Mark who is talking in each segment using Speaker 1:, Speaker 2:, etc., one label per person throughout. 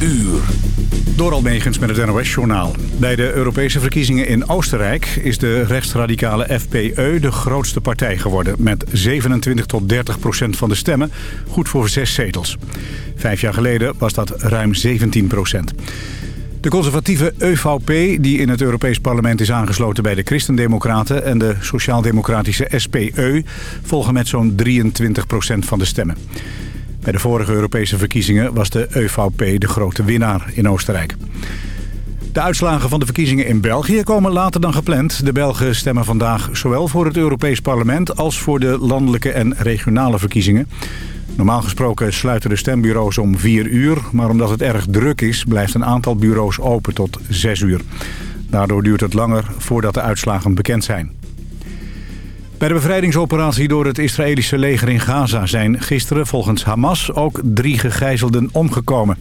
Speaker 1: uur.
Speaker 2: Door met het NOS-journaal. Bij de Europese verkiezingen in Oostenrijk is de rechtsradicale FPE de grootste partij geworden. Met 27 tot 30 procent van de stemmen, goed voor zes zetels. Vijf jaar geleden was dat ruim 17 procent. De conservatieve EVP, die in het Europees Parlement is aangesloten bij de Christendemocraten... en de sociaal-democratische SPE, volgen met zo'n 23 procent van de stemmen. Bij de vorige Europese verkiezingen was de EVP de grote winnaar in Oostenrijk. De uitslagen van de verkiezingen in België komen later dan gepland. De Belgen stemmen vandaag zowel voor het Europees Parlement... als voor de landelijke en regionale verkiezingen. Normaal gesproken sluiten de stembureaus om 4 uur... maar omdat het erg druk is, blijft een aantal bureaus open tot 6 uur. Daardoor duurt het langer voordat de uitslagen bekend zijn. Bij de bevrijdingsoperatie door het Israëlische leger in Gaza zijn gisteren volgens Hamas ook drie gegijzelden omgekomen.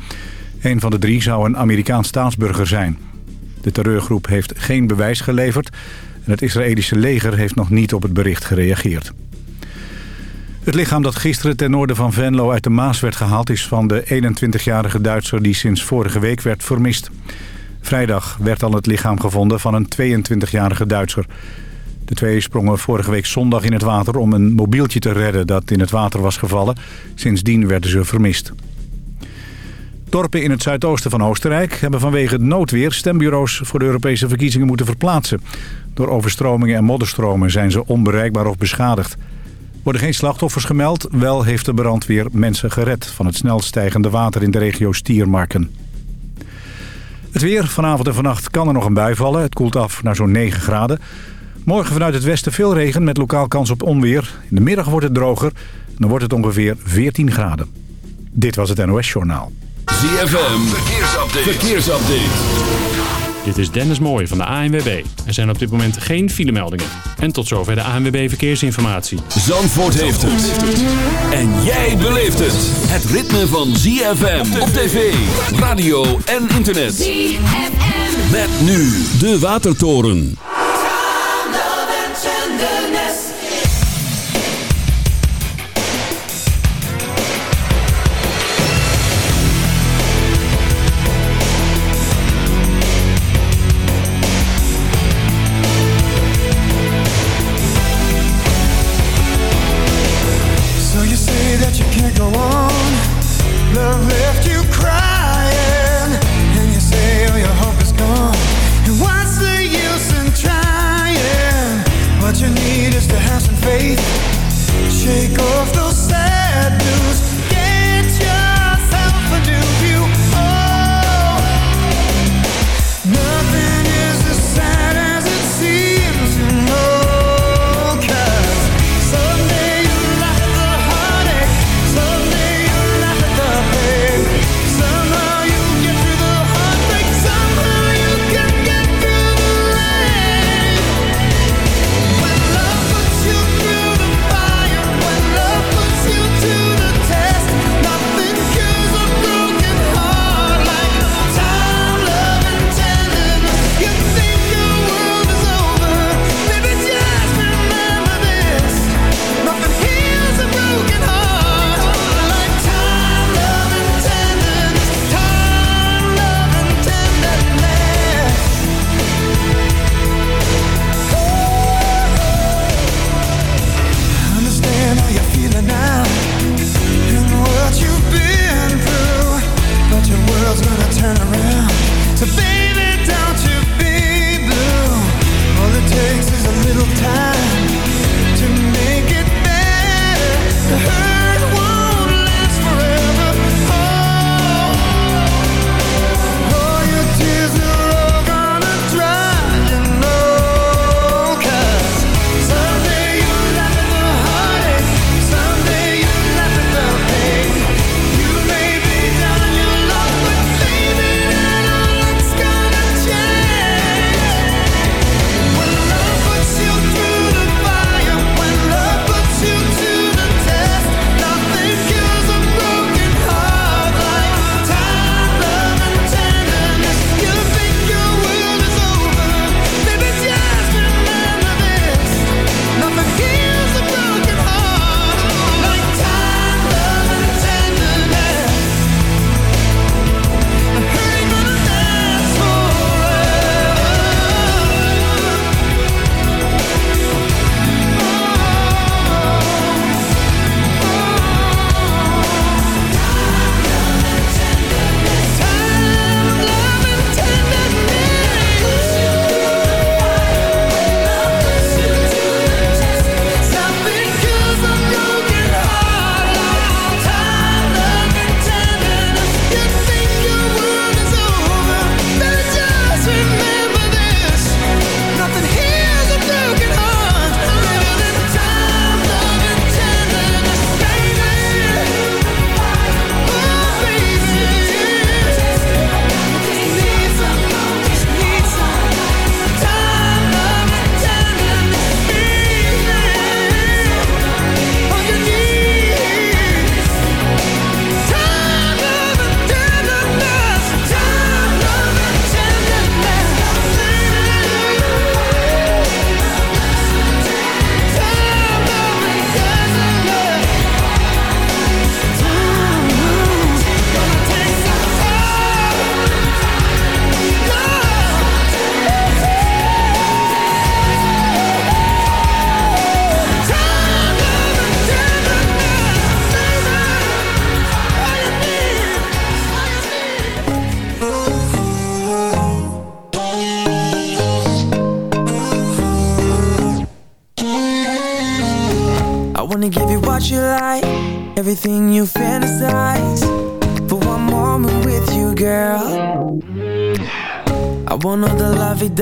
Speaker 2: Een van de drie zou een Amerikaans staatsburger zijn. De terreurgroep heeft geen bewijs geleverd en het Israëlische leger heeft nog niet op het bericht gereageerd. Het lichaam dat gisteren ten noorden van Venlo uit de Maas werd gehaald... is van de 21-jarige Duitser die sinds vorige week werd vermist. Vrijdag werd al het lichaam gevonden van een 22-jarige Duitser. De twee sprongen vorige week zondag in het water om een mobieltje te redden dat in het water was gevallen. Sindsdien werden ze vermist. Dorpen in het zuidoosten van Oostenrijk hebben vanwege het noodweer stembureaus voor de Europese verkiezingen moeten verplaatsen. Door overstromingen en modderstromen zijn ze onbereikbaar of beschadigd. worden geen slachtoffers gemeld, wel heeft de brandweer mensen gered van het snel stijgende water in de regio Stiermarken. Het weer, vanavond en vannacht kan er nog een bui vallen. Het koelt af naar zo'n 9 graden. Morgen vanuit het westen veel regen met lokaal kans op onweer. In de middag wordt het droger en dan wordt het ongeveer 14 graden. Dit was het NOS Journaal.
Speaker 1: ZFM, verkeersupdate. verkeersupdate.
Speaker 3: Dit is Dennis Mooij van de ANWB. Er zijn op dit moment geen filemeldingen. En tot zover de ANWB Verkeersinformatie.
Speaker 1: Zandvoort heeft het. En jij beleeft het. Het ritme van ZFM op tv, radio en internet. ZFM. Met nu de Watertoren.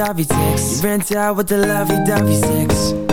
Speaker 4: Lovey-dovey sex. You rent out with the lovey-dovey sex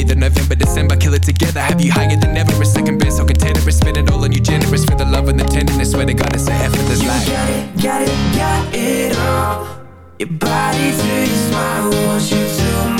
Speaker 5: Hey, whether the weather be the November, December, kill it together. Have you higher than ever? A second best, so container, spend it all on you, generous for the love and the tenderness. Swear to God, it's a effortless life.
Speaker 4: Got it, got it, got it all. Your body to your smile, want you to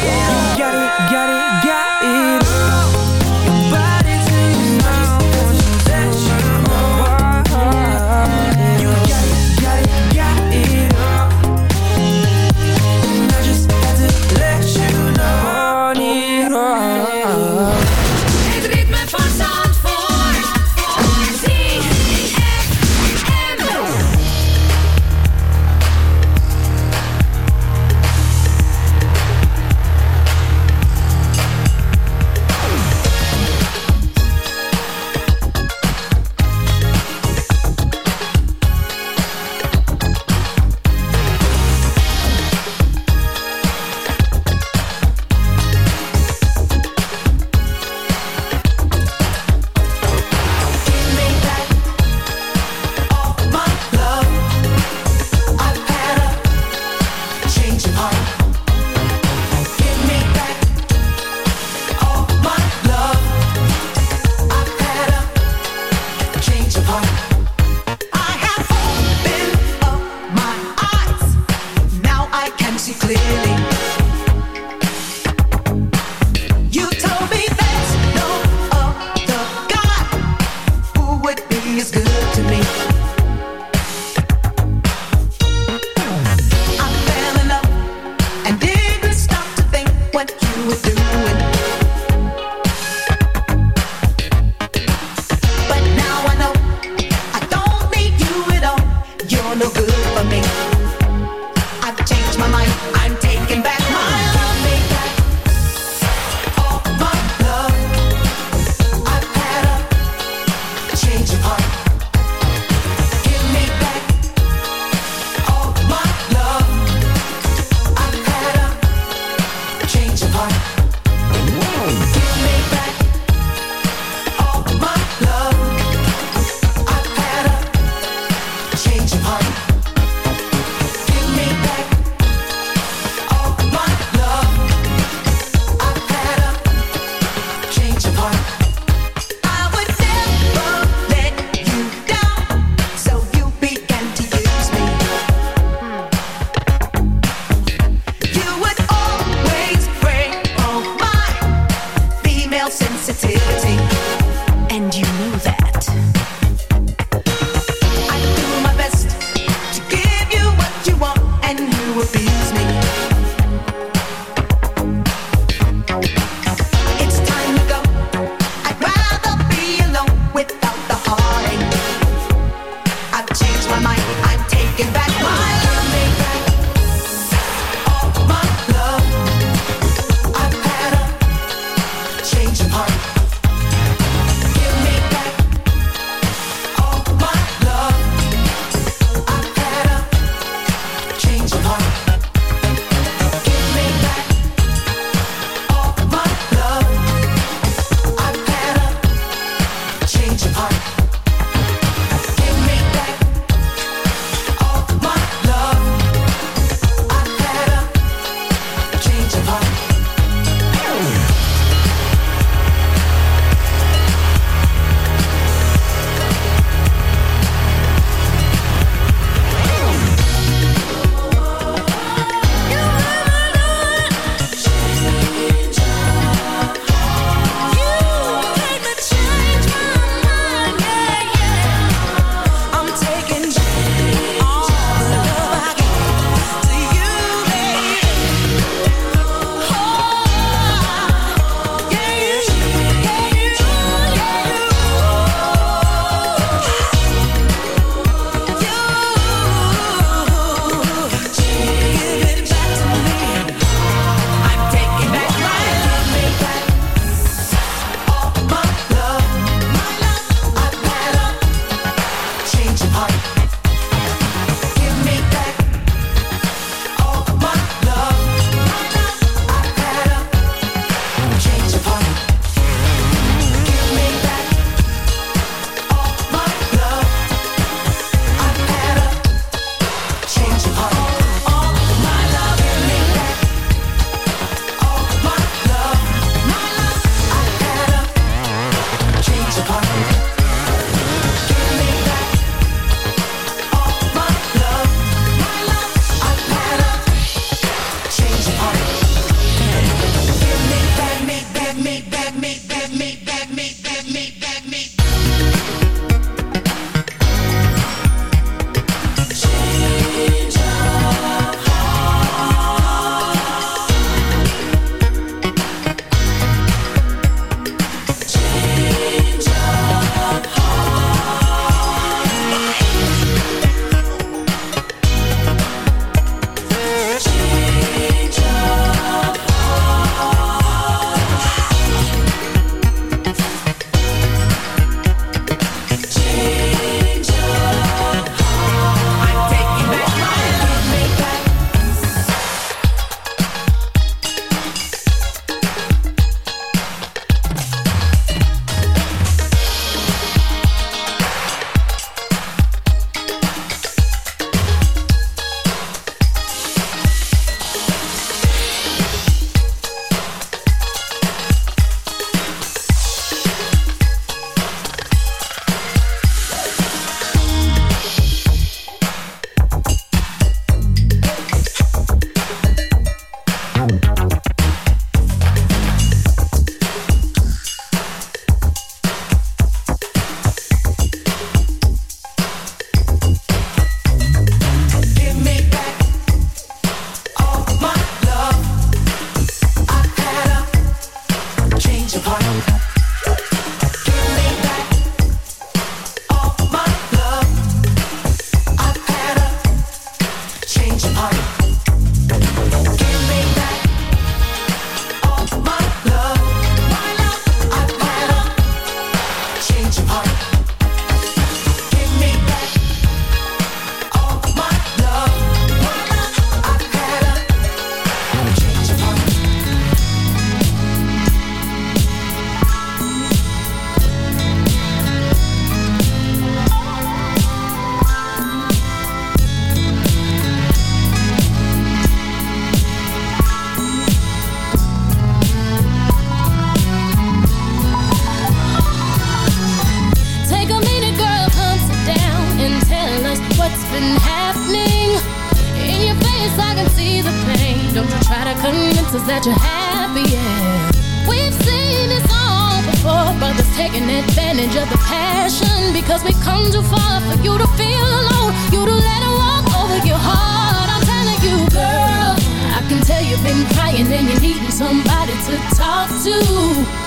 Speaker 6: Crying and you're needing somebody to talk to,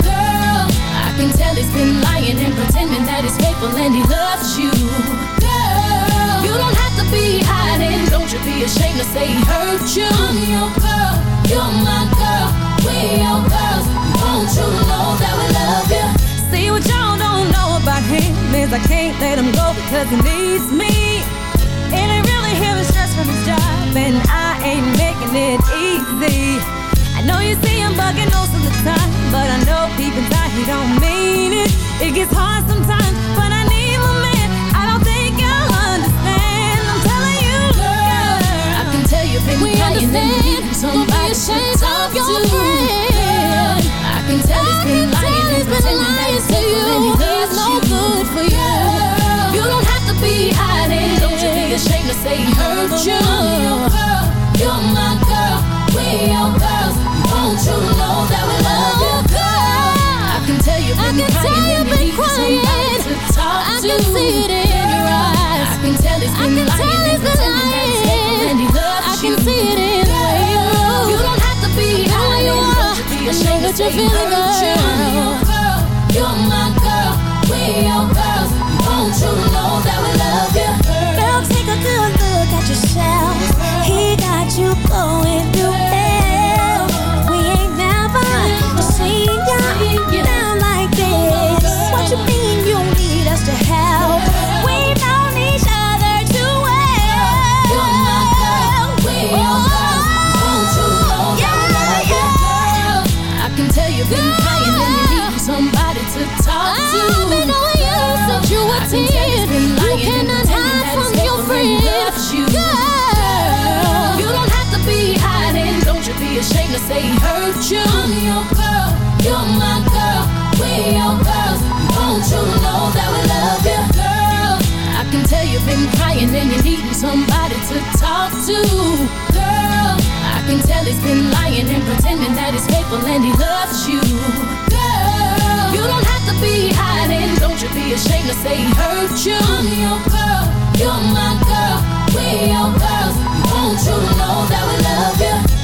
Speaker 6: girl. I can tell he's been lying and pretending that he's faithful and he loves you, girl. You don't have to be hiding, don't you be ashamed to say he hurt you. I'm your girl, you're my girl, we your girls. Won't you know that we love you?
Speaker 7: See what y'all don't know about him is I can't let him go because he needs me. And I really hear the stress from his job, and I ain't making it easy. Know you see him bugging most of the time, but I know deep inside he don't mean it. It gets hard sometimes, but I need my man. I don't think you'll understand. I'm telling you, girl.
Speaker 6: I can tell you've been
Speaker 7: We
Speaker 6: you
Speaker 7: understand. Don't be
Speaker 6: to
Speaker 7: ashamed
Speaker 6: talk
Speaker 7: of your
Speaker 6: to.
Speaker 7: friend.
Speaker 6: I can tell he's been lying and pretending that he's faithful and he loves
Speaker 7: no
Speaker 6: you.
Speaker 7: good for you.
Speaker 6: You don't have to be hiding. Don't you be ashamed to say he hurt you.
Speaker 7: I'm your
Speaker 6: girl, you're my girl, we your girls. Won't you know that we love you, girl? I can tell you've
Speaker 7: I
Speaker 6: been
Speaker 7: can tell
Speaker 6: crying
Speaker 7: you've
Speaker 6: and
Speaker 7: been
Speaker 6: somebody
Speaker 7: crying.
Speaker 6: to talk
Speaker 7: I
Speaker 6: to.
Speaker 7: can see it in your eyes.
Speaker 6: I can tell he's
Speaker 7: I
Speaker 6: been
Speaker 7: can
Speaker 6: lying
Speaker 7: tell
Speaker 6: and
Speaker 7: he's been
Speaker 6: pretending that he's faithful and he
Speaker 7: lying.
Speaker 6: loves
Speaker 7: I
Speaker 6: you.
Speaker 7: can see it in the way you look.
Speaker 6: You don't have to be hiding.
Speaker 7: you
Speaker 6: Don't
Speaker 7: are. I
Speaker 6: ashamed
Speaker 7: that you're feeling girl.
Speaker 6: Girl, you're my girl, we your girls. Won't you know that we love you?
Speaker 7: Girl, take a good look at yourself. He got you going through
Speaker 6: you've been crying and you need somebody to talk to.
Speaker 7: I've been knowing you since you were 10. You cannot hide from your
Speaker 6: faithful and he
Speaker 7: friend.
Speaker 6: loves you.
Speaker 7: Girl.
Speaker 6: You don't have to be hiding. Don't you be ashamed to say hurt you. I'm your girl, you're my girl, we your girls. Won't you know that we love you, girl? I can tell you've been crying and you're needing somebody to talk to, can tell he's been lying and pretending that he's faithful and he loves you, girl. You don't have to be hiding. Don't you be ashamed to say he hurt you. I'm your girl, you're my girl, We're your girls. Won't you know that we
Speaker 8: love you?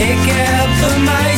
Speaker 9: ik heb een meisje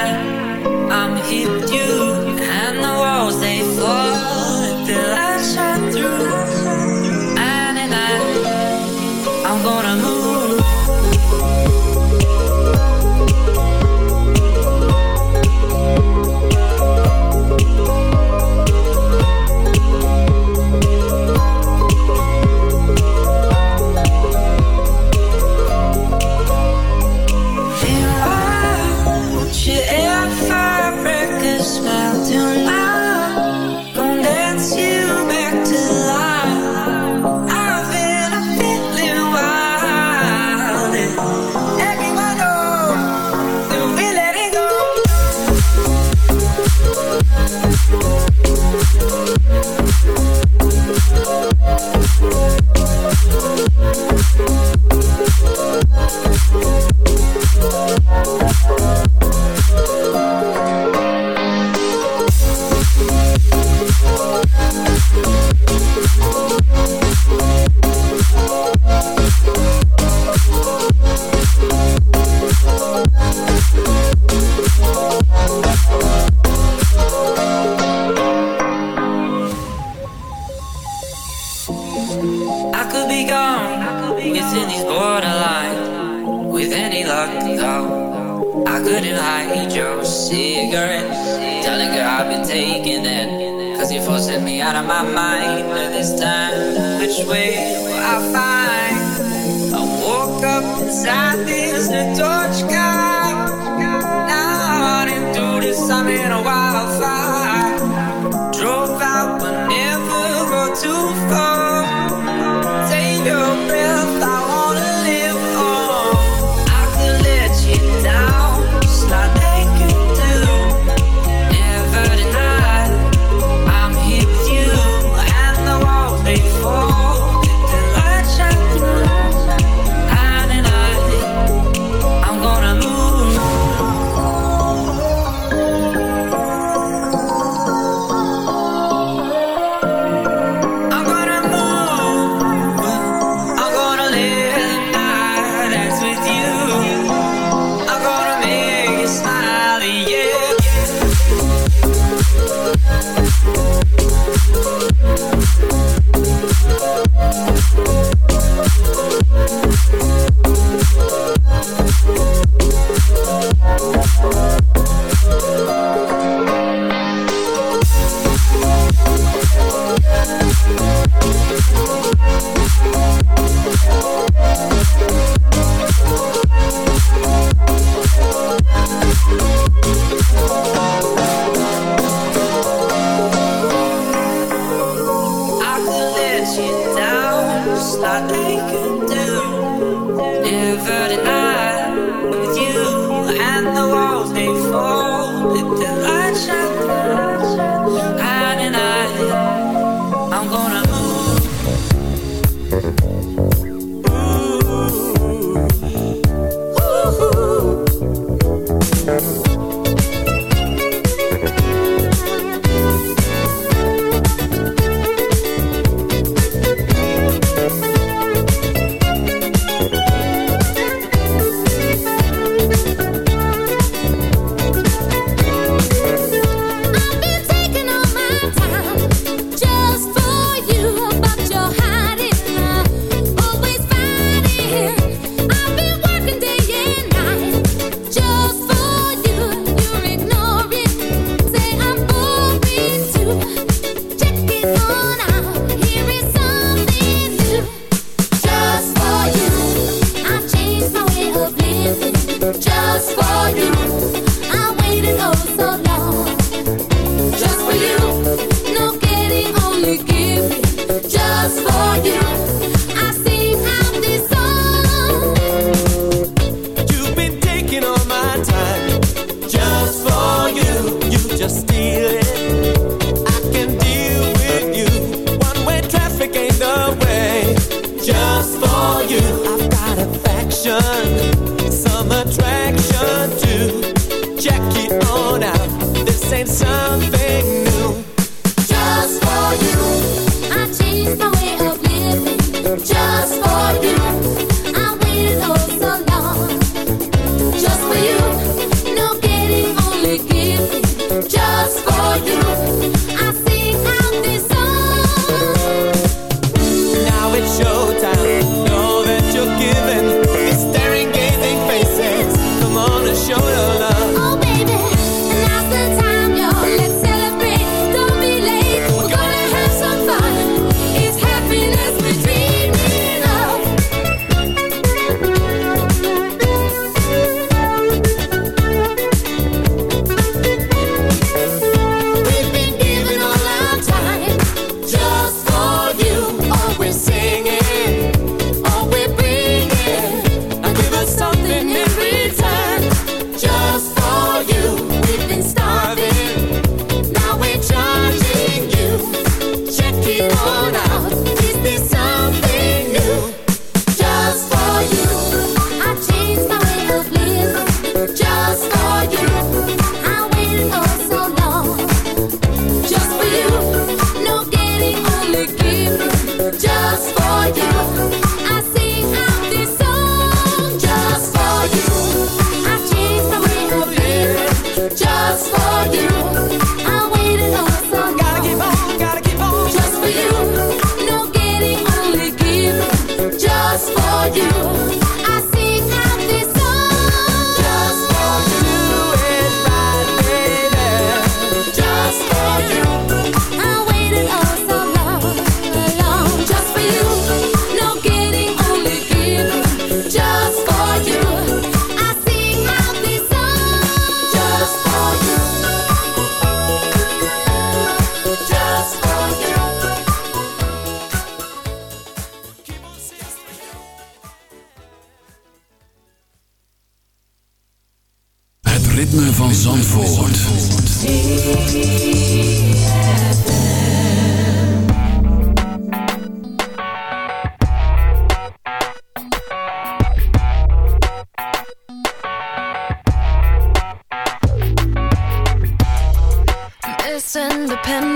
Speaker 6: nigga, I've
Speaker 10: been taking it. Cause you forcing me out of my mind. But this time, which way will I find? I woke up inside this torch.